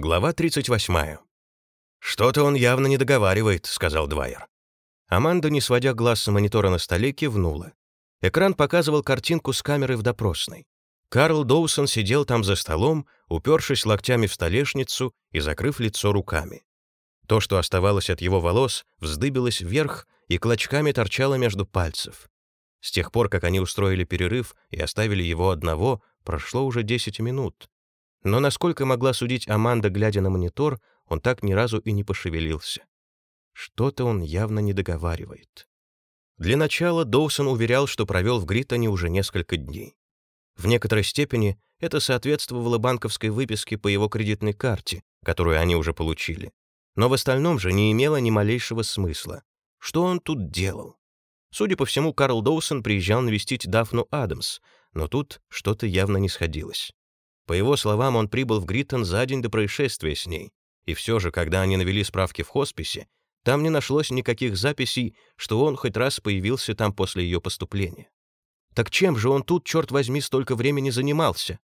Глава 38. «Что-то он явно не договаривает», — сказал Двайер. Аманда, не сводя глаз с монитора на столе, кивнула. Экран показывал картинку с камеры в допросной. Карл Доусон сидел там за столом, упершись локтями в столешницу и закрыв лицо руками. То, что оставалось от его волос, вздыбилось вверх и клочками торчало между пальцев. С тех пор, как они устроили перерыв и оставили его одного, прошло уже 10 минут. Но насколько могла судить Аманда, глядя на монитор, он так ни разу и не пошевелился. Что-то он явно не договаривает. Для начала Доусон уверял, что провел в Гриттоне уже несколько дней. В некоторой степени это соответствовало банковской выписке по его кредитной карте, которую они уже получили. Но в остальном же не имело ни малейшего смысла. Что он тут делал? Судя по всему, Карл Доусон приезжал навестить Дафну Адамс, но тут что-то явно не сходилось. По его словам, он прибыл в Гриттон за день до происшествия с ней. И все же, когда они навели справки в хосписе, там не нашлось никаких записей, что он хоть раз появился там после ее поступления. Так чем же он тут, черт возьми, столько времени занимался?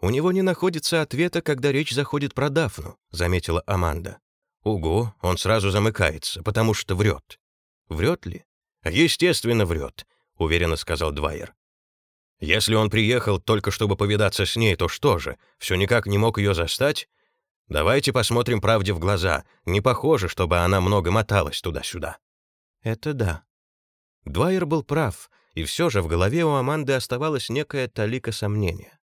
У него не находится ответа, когда речь заходит про Дафну, заметила Аманда. Угу, он сразу замыкается, потому что врет. Врет ли? Естественно, врет, уверенно сказал Двайер. Если он приехал только чтобы повидаться с ней, то что же, все никак не мог ее застать? Давайте посмотрим правде в глаза. Не похоже, чтобы она много моталась туда-сюда. Это да. Двайер был прав, и все же в голове у Аманды оставалась некая талика сомнения.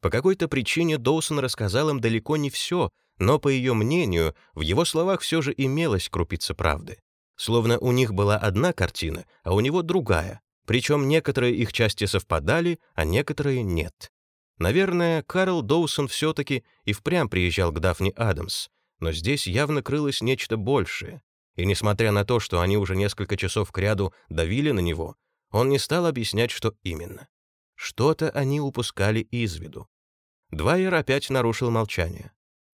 По какой-то причине Доусон рассказал им далеко не все, но, по ее мнению, в его словах все же имелась крупица правды. Словно у них была одна картина, а у него другая, причем некоторые их части совпадали, а некоторые нет. Наверное, Карл Доусон все-таки и впрямь приезжал к Дафне Адамс, но здесь явно крылось нечто большее. И несмотря на то, что они уже несколько часов кряду давили на него, он не стал объяснять, что именно. Что-то они упускали из виду. Двайер опять нарушил молчание.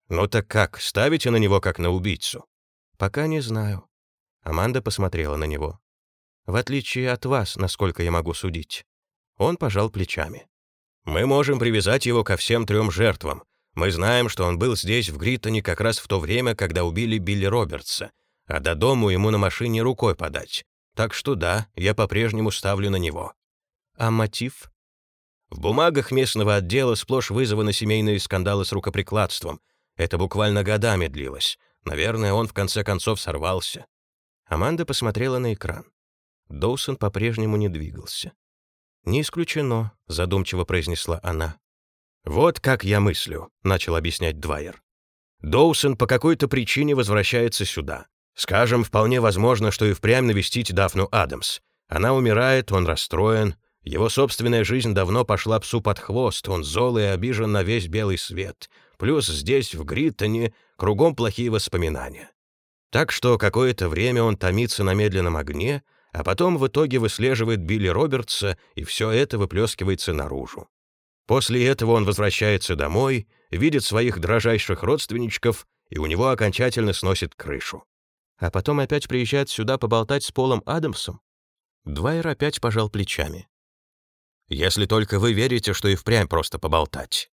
«Ну так как, ставите на него как на убийцу?» «Пока не знаю». Аманда посмотрела на него в отличие от вас, насколько я могу судить». Он пожал плечами. «Мы можем привязать его ко всем трем жертвам. Мы знаем, что он был здесь, в Гриттоне, как раз в то время, когда убили Билли Робертса, а до дому ему на машине рукой подать. Так что да, я по-прежнему ставлю на него». «А мотив?» В бумагах местного отдела сплошь вызваны семейные скандалы с рукоприкладством. Это буквально годами длилось. Наверное, он в конце концов сорвался. Аманда посмотрела на экран. Доусон по-прежнему не двигался. «Не исключено», — задумчиво произнесла она. «Вот как я мыслю», — начал объяснять Двайер. «Доусон по какой-то причине возвращается сюда. Скажем, вполне возможно, что и впрямь навестить Дафну Адамс. Она умирает, он расстроен. Его собственная жизнь давно пошла псу под хвост, он зол и обижен на весь белый свет. Плюс здесь, в Гриттоне, кругом плохие воспоминания. Так что какое-то время он томится на медленном огне, а потом в итоге выслеживает Билли Робертса, и все это выплескивается наружу. После этого он возвращается домой, видит своих дрожайших родственничков, и у него окончательно сносит крышу. А потом опять приезжает сюда поболтать с Полом Адамсом. Двайер опять пожал плечами. «Если только вы верите, что и впрямь просто поболтать».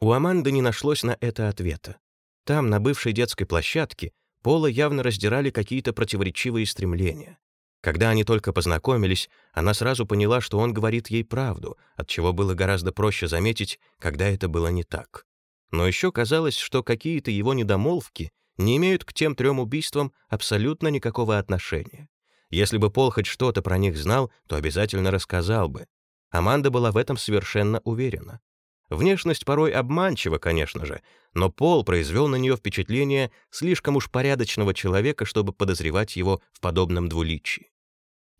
У Аманды не нашлось на это ответа. Там, на бывшей детской площадке, Пола явно раздирали какие-то противоречивые стремления. Когда они только познакомились, она сразу поняла, что он говорит ей правду, от чего было гораздо проще заметить, когда это было не так. Но еще казалось, что какие-то его недомолвки не имеют к тем трем убийствам абсолютно никакого отношения. Если бы Пол хоть что-то про них знал, то обязательно рассказал бы. Аманда была в этом совершенно уверена. Внешность порой обманчива, конечно же, но Пол произвел на нее впечатление слишком уж порядочного человека, чтобы подозревать его в подобном двуличии.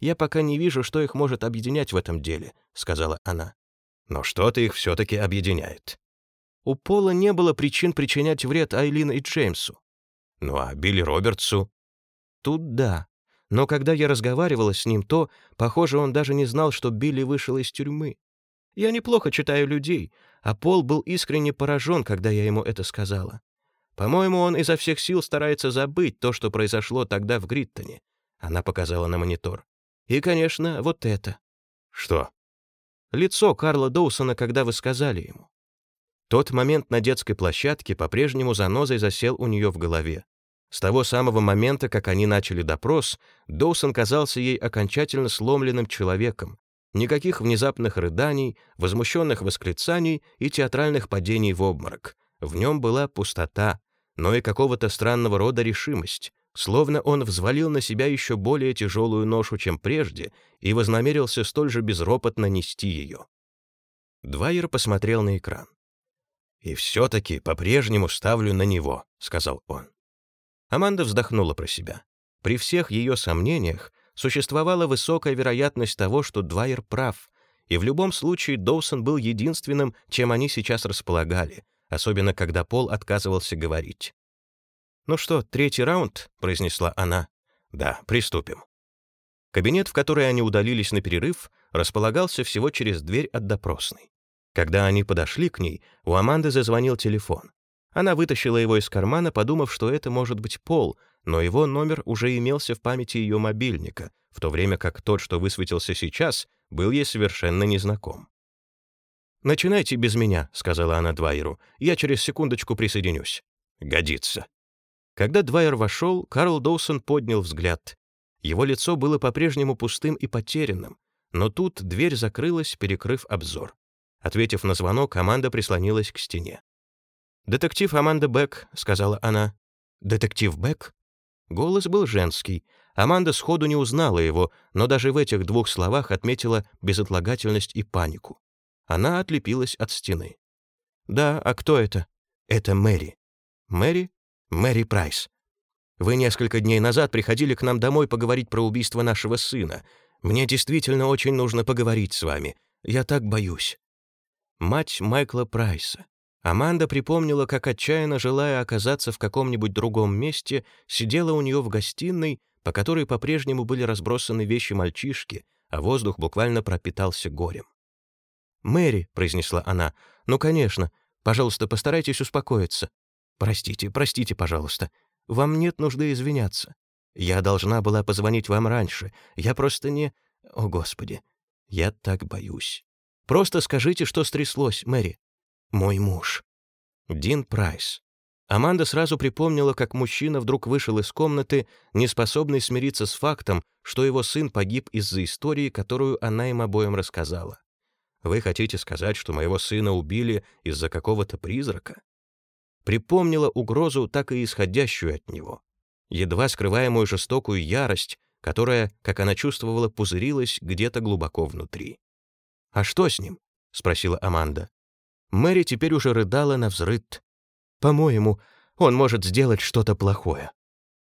«Я пока не вижу, что их может объединять в этом деле», — сказала она. «Но что-то их все-таки объединяет». У Пола не было причин причинять вред Айлин и Джеймсу. Ну а Билли Робертсу? Тут да. Но когда я разговаривала с ним, то, похоже, он даже не знал, что Билли вышел из тюрьмы. Я неплохо читаю людей, а Пол был искренне поражен, когда я ему это сказала. По-моему, он изо всех сил старается забыть то, что произошло тогда в Гриттоне. Она показала на монитор. И, конечно, вот это. Что? Лицо Карла Доусона, когда вы сказали ему. Тот момент на детской площадке по-прежнему занозой засел у нее в голове. С того самого момента, как они начали допрос, Доусон казался ей окончательно сломленным человеком. Никаких внезапных рыданий, возмущенных восклицаний и театральных падений в обморок. В нем была пустота, но и какого-то странного рода решимость, словно он взвалил на себя еще более тяжелую ношу, чем прежде, и вознамерился столь же безропотно нести ее. Двайер посмотрел на экран. «И все-таки по-прежнему ставлю на него», — сказал он. Аманда вздохнула про себя. При всех ее сомнениях существовала высокая вероятность того, что Двайер прав, и в любом случае Доусон был единственным, чем они сейчас располагали, особенно когда Пол отказывался говорить. «Ну что, третий раунд?» — произнесла она. «Да, приступим». Кабинет, в который они удалились на перерыв, располагался всего через дверь от допросной. Когда они подошли к ней, у Аманды зазвонил телефон. Она вытащила его из кармана, подумав, что это может быть Пол, но его номер уже имелся в памяти ее мобильника, в то время как тот, что высветился сейчас, был ей совершенно незнаком. «Начинайте без меня», — сказала она Двайеру. «Я через секундочку присоединюсь». «Годится». Когда Двайер вошел, Карл Доусон поднял взгляд. Его лицо было по-прежнему пустым и потерянным, но тут дверь закрылась, перекрыв обзор. Ответив на звонок, команда прислонилась к стене. «Детектив Аманда Бек», — сказала она. «Детектив Бек?» Голос был женский. Аманда сходу не узнала его, но даже в этих двух словах отметила безотлагательность и панику. Она отлепилась от стены. «Да, а кто это?» «Это Мэри». «Мэри?» «Мэри Прайс». «Вы несколько дней назад приходили к нам домой поговорить про убийство нашего сына. Мне действительно очень нужно поговорить с вами. Я так боюсь». Мать Майкла Прайса. Аманда припомнила, как отчаянно желая оказаться в каком-нибудь другом месте, сидела у нее в гостиной, по которой по-прежнему были разбросаны вещи мальчишки, а воздух буквально пропитался горем. «Мэри», — произнесла она, — «ну, конечно. Пожалуйста, постарайтесь успокоиться. Простите, простите, пожалуйста. Вам нет нужды извиняться. Я должна была позвонить вам раньше. Я просто не... О, Господи, я так боюсь. Просто скажите, что стряслось, Мэри. Мой муж. Дин Прайс. Аманда сразу припомнила, как мужчина вдруг вышел из комнаты, не способный смириться с фактом, что его сын погиб из-за истории, которую она им обоим рассказала. «Вы хотите сказать, что моего сына убили из-за какого-то призрака?» Припомнила угрозу, так и исходящую от него. Едва скрываемую жестокую ярость, которая, как она чувствовала, пузырилась где-то глубоко внутри. «А что с ним?» — спросила Аманда. Мэри теперь уже рыдала на взрыд. «По-моему, он может сделать что-то плохое».